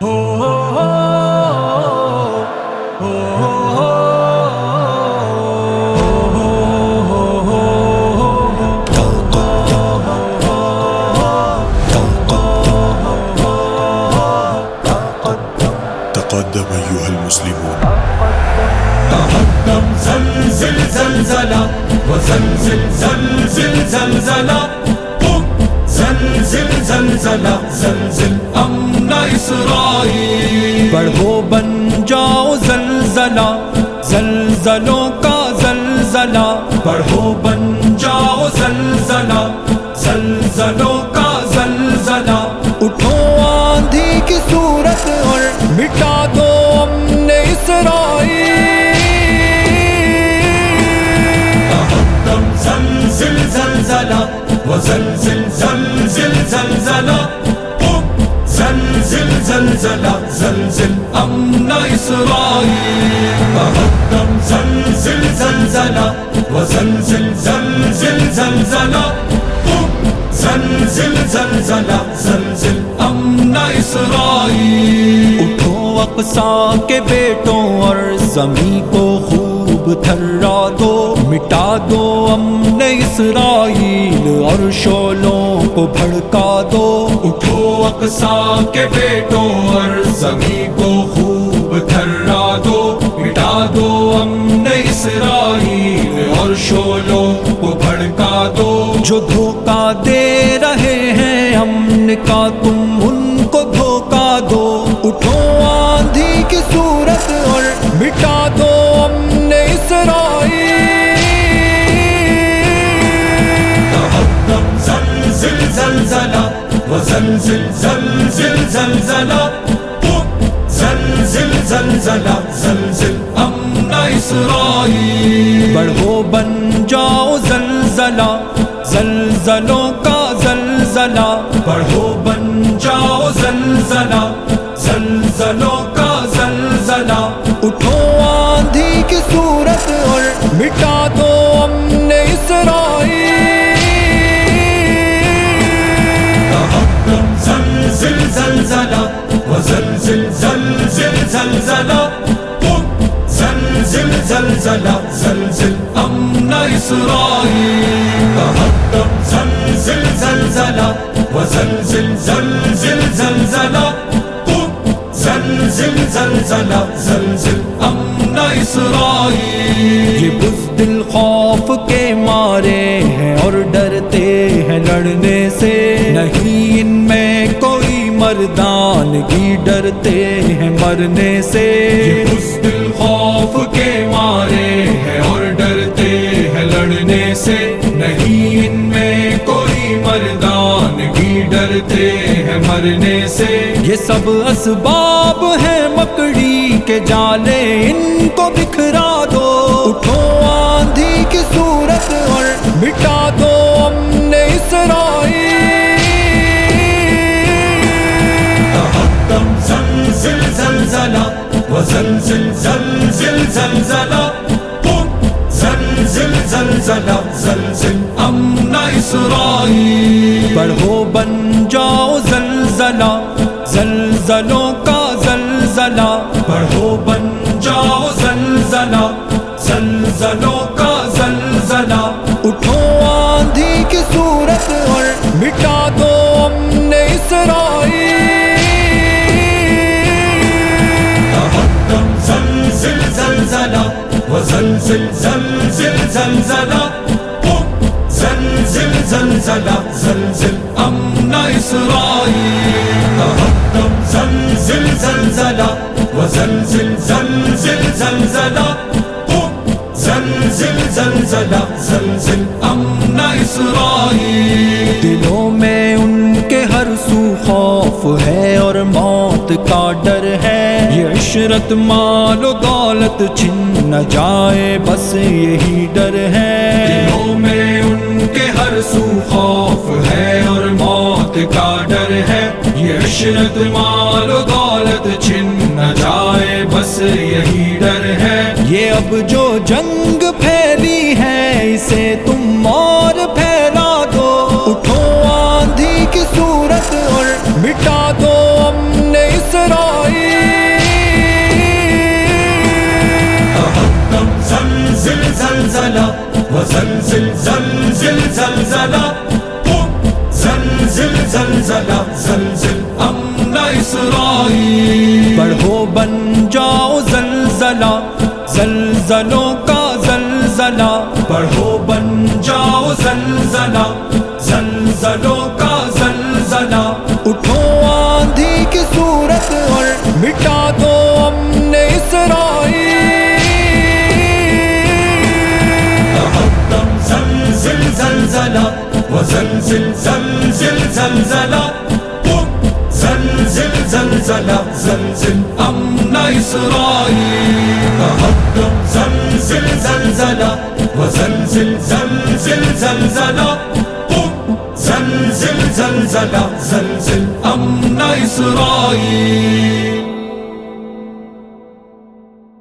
تقدم أيها المسلمون. تقدم زلزل زلزلة وزلزل زلزل زلزلة. زلزل زلزلة زلزل أمن إسرائيل بڑھو بن جاؤ زلزلہ، زلزلوں کا زلزلہ۔ بڑھو بن جاؤ زلزلہ، زلزلوں کا زلزلہ۔ اٹھو آندھی کی صورت اور مٹا دو امن اسرائیل۔ زلزل زلزلة وزلزل زلزل زلزلة زلزلة زلزل أمن إسرائيل. تقدم زلزل زلزلة وزلزل زلزل زلزلة قم زلزل زلزلة زلزل أمن إسرائيل. اٹھو اقصا کے بیٹوں اور زمین کو خوب تھرا دو مٹا دو امن اسرائیل اور شولوں کو بھڑکا دو اٹھو اقسا کے بیٹوں اور زمین کو خوب تھرا دو مٹا دو امن اسرائیل اور شولوں کو بھڑکا دو جو دھوکہ دے رہے ہیں امن کا تم ان زلزل زلزلة قم زلزل زلزلة زلزل أمن إسرائيل بڑھو بن جاؤ زلزلہ. زلزلوں کا زلزلہ. بڑھو بن جاؤ زلزلہ. زلزلوں کا إسرائيل تقدم زلزل زلزلة وزلزل زلزل زلزلة قم زلزل زلزلة زلزل أمن إسرائيل یہ بزدل خوف کے مارے ہیں اور ڈرتے ہیں لڑنے سے۔ نہیں ان میں کوئی مردانگی ڈرتے ہیں مرنے سے۔ یہ بزدل خوف کے مارے ہیں ڈرتے ہیں مرنے سے۔ یہ سب اسباب ہیں مکڑی کے جالے ان کو بکھرا دو۔ اٹھو آندھی کی صورت اور مٹا دو امن اسرائیل۔ تقدم زلزل زلزلة وزلزل زلزل زلزلة قم زلزل زلزلة زلزل أمن إسرائيل زلزلوں کا زلزلہ بڑھو، بن جاؤ زلزلہ۔ زلزلوں کا زلزلہ۔ اٹھو آندھی کی صورت اور مٹا دو امن اسرائیل۔ تقدم زلزل زلزلة وزلزل زلزل زلزلة قم زلزل زلزلة زلزل أمن إسرائيل تقدم زلزل زلزلة وزلزل زلزل زلزلة قم زلزل زلزل دلوں میں ان کے ہر سو خوف ہے اور موت کا ڈر ہے۔ یہ عشرت، مال و دولت، چھن نہ جائے، بس یہی ڈر ہے۔ دلوں میں ان کے ہر سو خوف ہے اور موت کا ڈر ہے۔ عشرت مال و دولت چھن نہ جائے بس یہی ڈر ہے یہ اب جو جنگ پھیلی ہے اسے تم مور پھیلا دو اٹھو آندھی کی صورت اور مٹا دو امن اسرائیل زلزل زلزلہ زلزل زلزل زلزلہ زلزل زلزلہ زلزل اسرائیل۔ بڑھو بن جاؤ زلزلہ زلزلوں کا زلزلہ۔ بڑھو بن جاؤ زلزلہ زلزلوں کا زلزلہ۔ اٹھو آندھی کی صورت اور مٹا دو امن اسرائیل۔ تحطم زلزل زلزلہ وزلزل زلزل زلزلہ۔ زلزلہ، زلزل امن اسرائیل۔ تحطم زلزل، زلزلہ، وزلزل، زلزل، زلزلہ۔ قم، زلزل، زلزلہ، زلزل امن اسرائیل۔